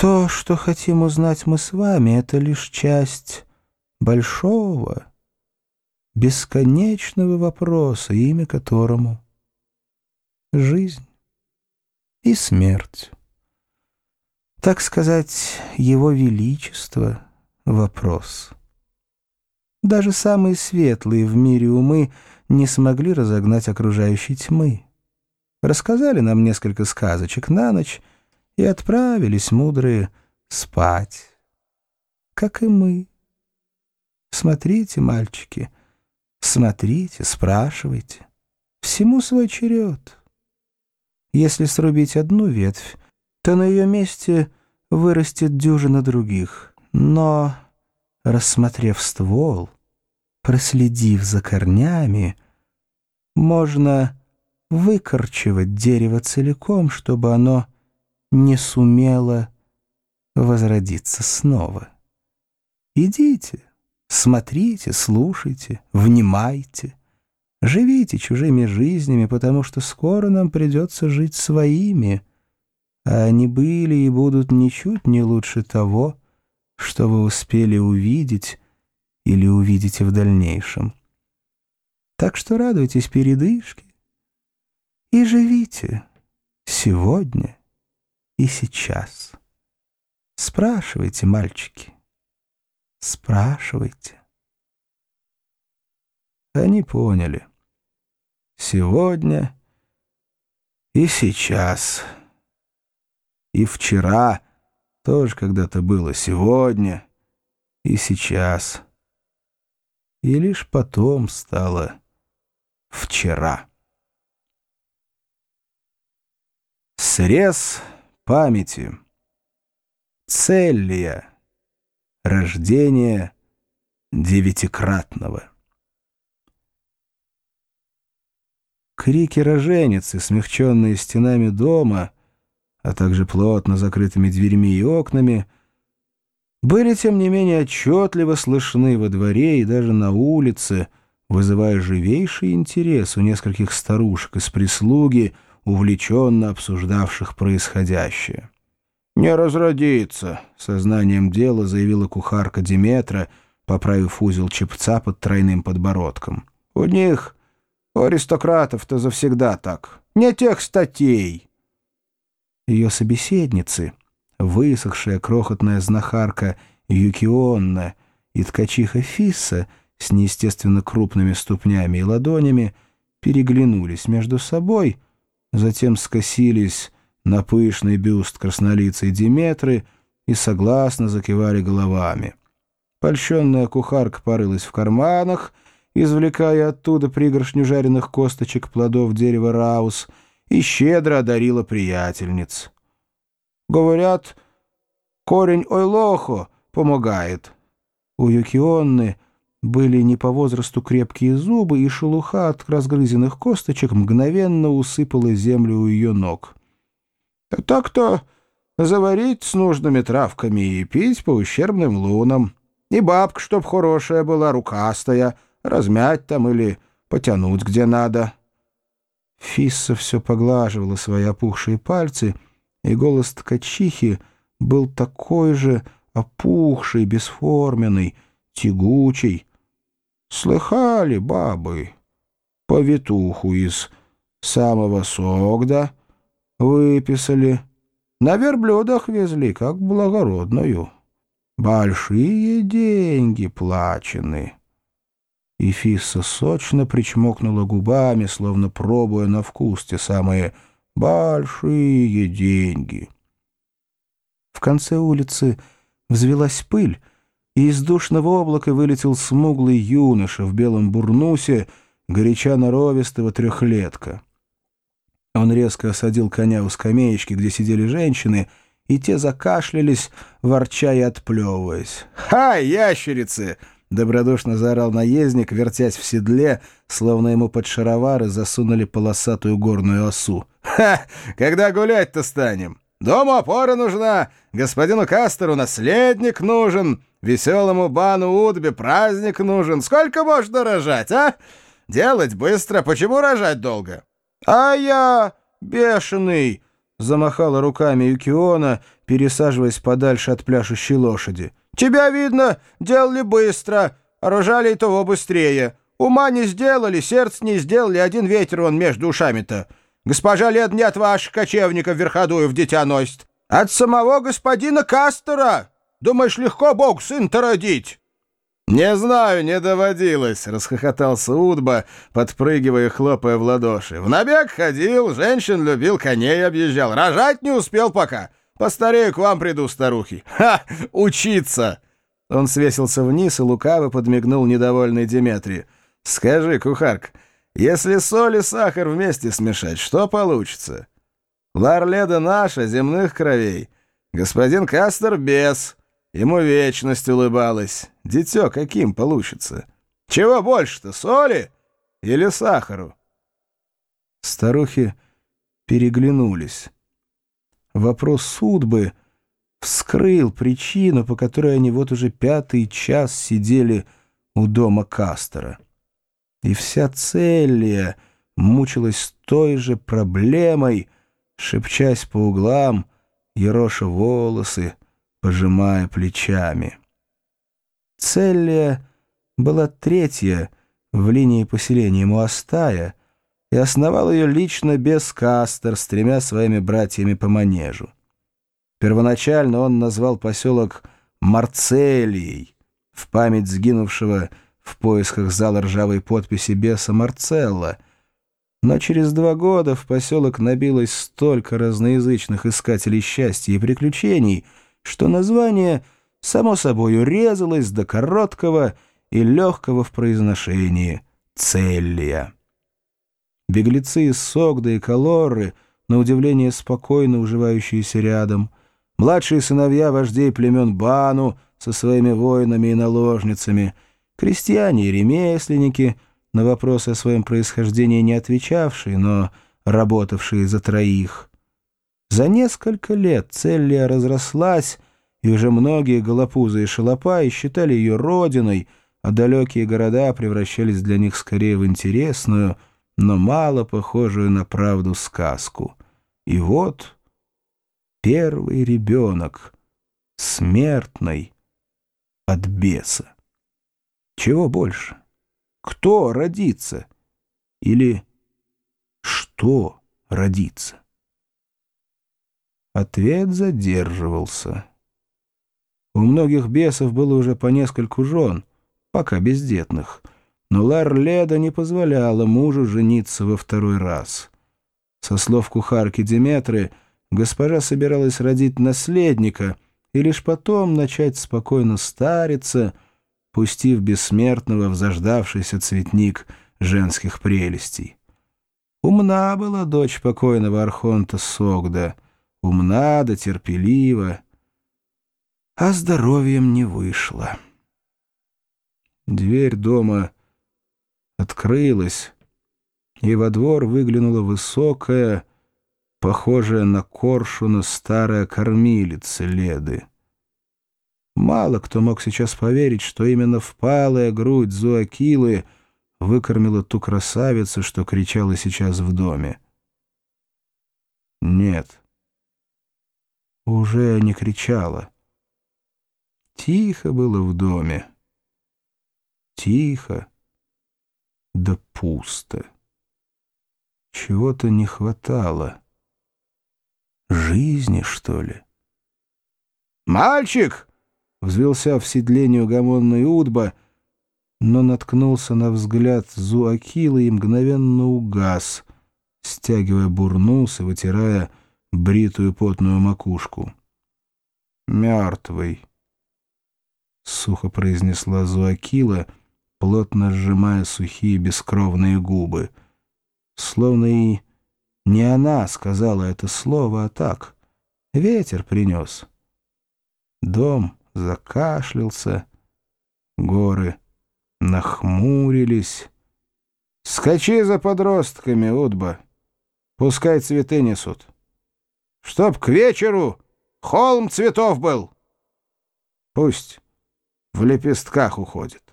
То, что хотим узнать мы с вами, это лишь часть большого, бесконечного вопроса, имя которому — жизнь и смерть. Так сказать, его величество — вопрос. Даже самые светлые в мире умы не смогли разогнать окружающей тьмы. Рассказали нам несколько сказочек на ночь и отправились, мудрые, спать. Как и мы. Смотрите, мальчики, смотрите, спрашивайте. Всему свой черед. Если срубить одну ветвь, то на ее месте вырастет дюжина других. Но, рассмотрев ствол, проследив за корнями, можно выкорчевать дерево целиком, чтобы оно не сумело возродиться снова. Идите, смотрите, слушайте, внимайте, живите чужими жизнями, потому что скоро нам придется жить своими, а они были и будут ничуть не лучше того, что вы успели увидеть или увидите в дальнейшем. Так что радуйтесь передышке и живите сегодня и сейчас. Спрашивайте, мальчики, спрашивайте. Они поняли. Сегодня и сейчас. И вчера тоже когда-то было сегодня и сейчас. И лишь потом стало вчера. Срез памяти. Целлия. Рождение девятикратного. Крики роженицы, смягченные стенами дома, а также плотно закрытыми дверьми и окнами, были, тем не менее, отчетливо слышны во дворе и даже на улице, вызывая живейший интерес у нескольких старушек из прислуги, увлеченно обсуждавших происходящее. «Не разродится», — сознанием дела заявила кухарка Диметра, поправив узел чепца под тройным подбородком. «У них, у аристократов-то завсегда так. Не тех статей». Ее собеседницы, высохшая крохотная знахарка Юкионна и ткачиха Фисса с неестественно крупными ступнями и ладонями, переглянулись между собой — затем скосились на пышный бюст краснолицей Диметры и согласно закивали головами. Польщенная кухарка порылась в карманах, извлекая оттуда пригоршню жареных косточек плодов дерева раус, и щедро одарила приятельниц. «Говорят, корень ойлохо помогает». У Юкионны были не по возрасту крепкие зубы, и шелуха от разгрызенных косточек мгновенно усыпала землю у ее ног. «Так-то заварить с нужными травками и пить по ущербным лунам. И бабка, чтоб хорошая была, рукастая, размять там или потянуть где надо». Фисса все поглаживала свои опухшие пальцы, и голос ткачихи был такой же опухший, бесформенный, тягучий, Слыхали, бабы, повитуху из самого Согда выписали, на верблюдах везли, как благородную. Большие деньги плачены. И Фисса сочно причмокнула губами, словно пробуя на вкус те самые большие деньги. В конце улицы взвелась пыль, и из душного облака вылетел смуглый юноша в белом бурнусе, горяча норовистого трехлетка. Он резко осадил коня у скамеечки, где сидели женщины, и те закашлялись, ворча и отплевываясь. «Ха, ящерицы!» — добродушно заорал наездник, вертясь в седле, словно ему под шаровары засунули полосатую горную осу. «Ха! Когда гулять-то станем? Дому опора нужна, господину Кастеру наследник нужен!» Веселому бану Удбе праздник нужен. Сколько можно рожать, а? Делать быстро. Почему рожать долго? А я бешеный, замахала руками Юкиона, пересаживаясь подальше от пляшущей лошади. «Тебя, видно, делали быстро, оружали и того быстрее. Ума не сделали, сердце не сделали, один ветер он между ушами-то. Госпожа Лед не от ваших кочевников верходуев дитя носит. От самого господина Кастера. Думаешь, легко Бог сын-то родить?» «Не знаю, не доводилось», — расхохотался Удба, подпрыгивая и хлопая в ладоши. «В набег ходил, женщин любил, коней объезжал. Рожать не успел пока. Постарею, к вам приду, старухи. Ха! Учиться!» Он свесился вниз и лукаво подмигнул недовольной Деметрии. «Скажи, кухарка, если соль и сахар вместе смешать, что получится? Ларледа наша, земных кровей. Господин Кастер — бес». Ему вечность улыбалась. Дитё каким получится? Чего больше-то, соли или сахару? Старухи переглянулись. Вопрос судьбы вскрыл причину, по которой они вот уже пятый час сидели у дома Кастера. И вся Целлия мучилась той же проблемой, шепчась по углам, ероша волосы, пожимая плечами. Целлия была третья в линии поселения Муастая и основал ее лично без Кастер с тремя своими братьями по манежу. Первоначально он назвал поселок Марцелией в память сгинувшего в поисках зала ржавой подписи беса Марцелла, но через два года в поселок набилось столько разноязычных искателей счастья и приключений — что название само собой урезалось до короткого и легкого в произношении «Целлия». Беглецы из Согда и Калоры, на удивление спокойно уживающиеся рядом, младшие сыновья вождей племен Бану со своими воинами и наложницами, крестьяне и ремесленники, на вопросы о своем происхождении не отвечавшие, но работавшие за троих — за несколько лет Целлия разрослась, и уже многие голопузы и шалопаи считали ее родиной, а далекие города превращались для них скорее в интересную, но мало похожую на правду сказку. И вот первый ребенок, смертный от беса. Чего больше? Кто родится? Или что родится? Ответ задерживался. У многих бесов было уже по нескольку жен, пока бездетных, но Лар-Леда не позволяла мужу жениться во второй раз. Со слов кухарки Деметры, госпожа собиралась родить наследника и лишь потом начать спокойно стариться, пустив бессмертного в заждавшийся цветник женских прелестей. Умна была дочь покойного Архонта Согда — умна да терпелива, а здоровьем не вышло. Дверь дома открылась, и во двор выглянула высокая, похожая на коршуна старая кормилица Леды. Мало кто мог сейчас поверить, что именно впалая грудь Зоакилы выкормила ту красавицу, что кричала сейчас в доме. Нет уже не кричала. Тихо было в доме. Тихо, да пусто. Чего-то не хватало. Жизни, что ли? «Мальчик!» — взвелся в седле неугомонный Удба, но наткнулся на взгляд Зуакила и мгновенно угас, стягивая бурнус и вытирая бритую потную макушку. «Мертвый», — сухо произнесла Зуакила, плотно сжимая сухие бескровные губы. Словно и не она сказала это слово, а так. Ветер принес. Дом закашлялся, горы нахмурились. «Скачи за подростками, Удба! Пускай цветы несут!» Чтоб к вечеру холм цветов был. Пусть в лепестках уходит.